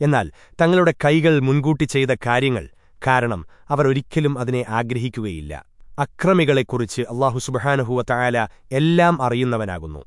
എന്നാൽ തങ്ങളുടെ കൈകൾ മുൻകൂട്ടി ചെയ്ത കാര്യങ്ങൾ കാരണം അവർ ഒരിക്കലും അതിനെ ആഗ്രഹിക്കുകയില്ല. അക്രമികളെക്കുറിച്ച് അള്ളാഹു സുബഹാനുഹുവ തായാല എല്ലാം അറിയുന്നവനാകുന്നു.